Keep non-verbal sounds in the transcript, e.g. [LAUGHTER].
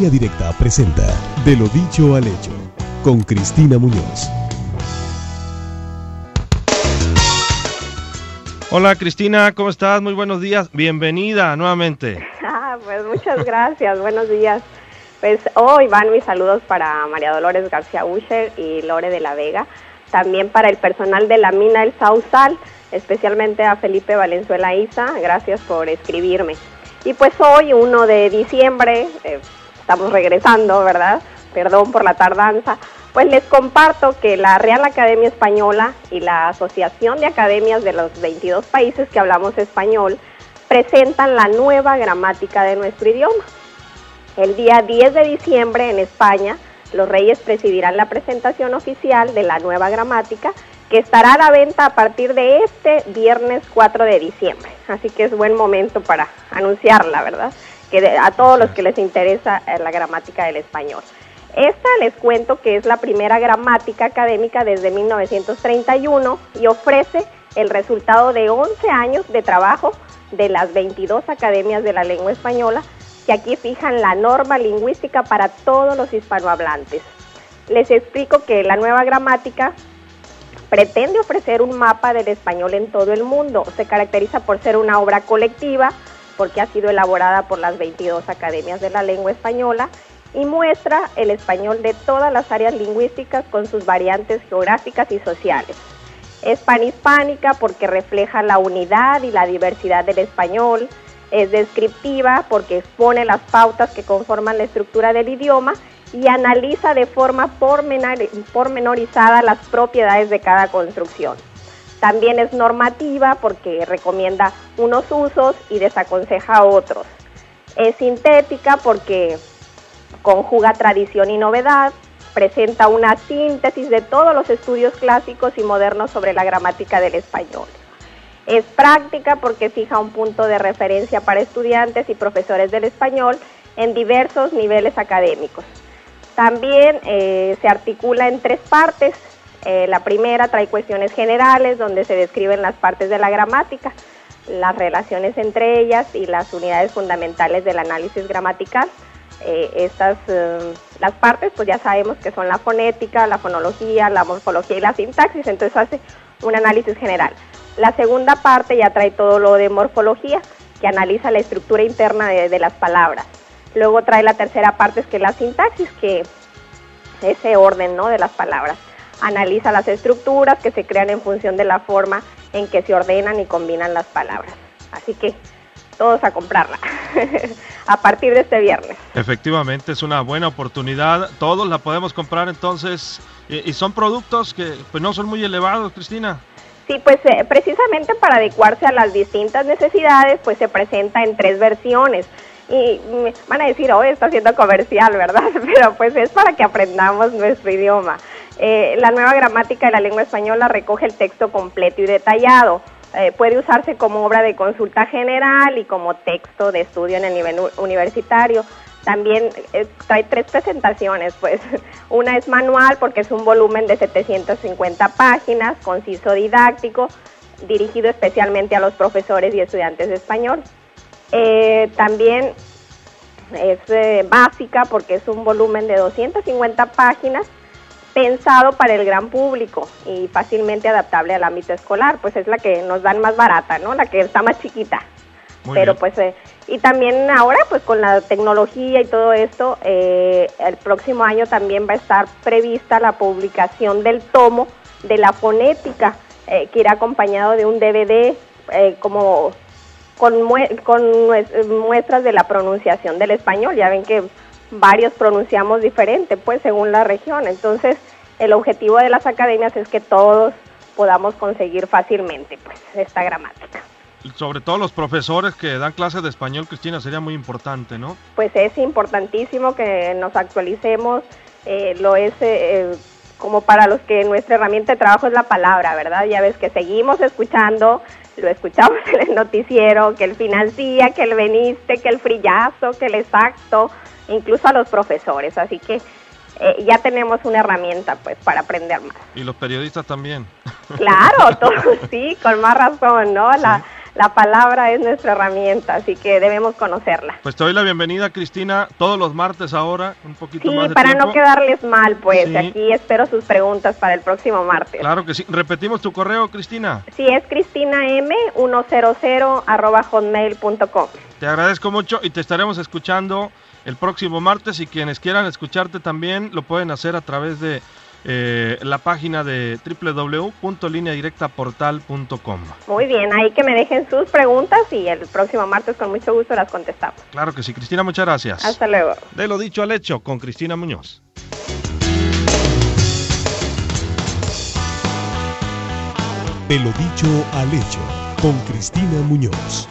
Línea Directa presenta De lo dicho al hecho con Cristina Muñoz. Hola Cristina, ¿cómo estás? Muy buenos días. Bienvenida nuevamente. [LAUGHS] Ah, pues muchas gracias. buenos días. Pues hoy van mis saludos para María Dolores García Usher y Lore de la Vega. También para el personal de la mina El Sausal, especialmente a Felipe Valenzuela Isa. Gracias por escribirme. Y pues hoy, 1 de diciembre, eh, estamos regresando, ¿verdad? Perdón por la tardanza. Pues les comparto que la Real Academia Española y la Asociación de Academias de los 22 países que hablamos español presentan la nueva gramática de nuestro idioma. El día 10 de diciembre en España, los Reyes presidirán la presentación oficial de la nueva gramática que estará a la venta a partir de este viernes 4 de diciembre. Así que es buen momento para anunciarla, ¿verdad? Que a todos los que les interesa eh, la gramática del español. Esta les cuento que es la primera gramática académica desde 1931 y ofrece el resultado de 11 años de trabajo de las 22 academias de la lengua española que aquí fijan la norma lingüística para todos los hispanohablantes. Les explico que la nueva gramática pretende ofrecer un mapa del español en todo el mundo. Se caracteriza por ser una obra colectiva, porque ha sido elaborada por las 22 academias de la lengua española y muestra el español de todas las áreas lingüísticas con sus variantes geográficas y sociales. Es panhispánica porque refleja la unidad y la diversidad del español. Es descriptiva porque expone las pautas que conforman la estructura del idioma y analiza de forma pormenorizada las propiedades de cada construcción. También es normativa porque recomienda unos usos y desaconseja otros. Es sintética porque conjuga tradición y novedad, presenta una síntesis de todos los estudios clásicos y modernos sobre la gramática del español. Es práctica porque fija un punto de referencia para estudiantes y profesores del español en diversos niveles académicos. También eh, se articula en tres partes. Eh, la primera trae cuestiones generales donde se describen las partes de la gramática, las relaciones entre ellas y las unidades fundamentales del análisis gramatical. Eh, estas las partes pues ya sabemos que son la fonética, la fonología, la morfología y la sintaxis, entonces hace un análisis general. La segunda parte ya trae todo lo de morfología, que analiza la estructura interna de las palabras. Luego trae la tercera parte, que es la sintaxis, que ese orden ¿no? de las palabras. Analiza las estructuras que se crean en función de la forma en que se ordenan y combinan las palabras. Así que todos a comprarla [LAUGHS] a partir de este viernes. Efectivamente, es una buena oportunidad. Todos la podemos comprar entonces. Y, son productos que pues, no son muy elevados, Cristina. Sí, pues eh, precisamente para adecuarse a las distintas necesidades, pues se presenta en tres versiones y van a decir, oh, está haciendo comercial, ¿verdad? [LAUGHS] Pero pues es para que aprendamos nuestro idioma. Eh, la nueva gramática de la lengua española recoge el texto completo y detallado. Eh, puede usarse como obra de consulta general y como texto de estudio en el nivel universitario. También eh, trae tres presentaciones, pues [LAUGHS] una es manual porque es un volumen de 750 páginas, conciso didáctico, dirigido especialmente a los profesores y estudiantes de español. Eh, también es básica porque es un volumen de 250 páginas pensado para el gran público y fácilmente adaptable al ámbito escolar, pues es la que nos dan más barata, ¿no? La que está más chiquita. Pero pues eh, y también ahora pues con la tecnología y todo esto, el próximo año también va a estar prevista la publicación del tomo de la fonética que irá acompañado de un DVD como con, con muestras de la pronunciación del español. Ya ven que varios pronunciamos diferente, pues según la región. Entonces, el objetivo de las academias es que todos podamos conseguir fácilmente pues esta gramática. Sobre todo los profesores que dan clases de español, Cristina, sería muy importante, ¿no? Pues es importantísimo que nos actualicemos, eh, lo es eh, como para los que nuestra herramienta de trabajo es la palabra, ¿verdad? Ya ves que seguimos escuchando lo escuchamos en el noticiero, que el financia, que el veniste, que el frillazo, que el exacto, incluso a los profesores. Así que eh, ya tenemos una herramienta pues para aprender más. Y los periodistas también. Claro, [LAUGHS] todos sí, con más razón, ¿no? La, la palabra es nuestra herramienta, así que debemos conocerla. Pues te doy la bienvenida, Cristina, todos los martes ahora, un poquito más de para no quedarles mal, pues aquí espero sus preguntas para el próximo martes. Claro que sí. Repetimos tu correo, Cristina. Sí, es cristinam100 arroba hotmail.com. Te agradezco mucho y te estaremos escuchando el próximo martes y quienes quieran escucharte también lo pueden hacer a través de eh, la página de www.lineadirectaportal.com. Muy bien, ahí que me dejen sus preguntas y el próximo martes con mucho gusto las contestamos. Claro que sí, Cristina, muchas gracias. Hasta luego. De lo dicho al hecho con Cristina Muñoz. De lo dicho al hecho con Cristina Muñoz.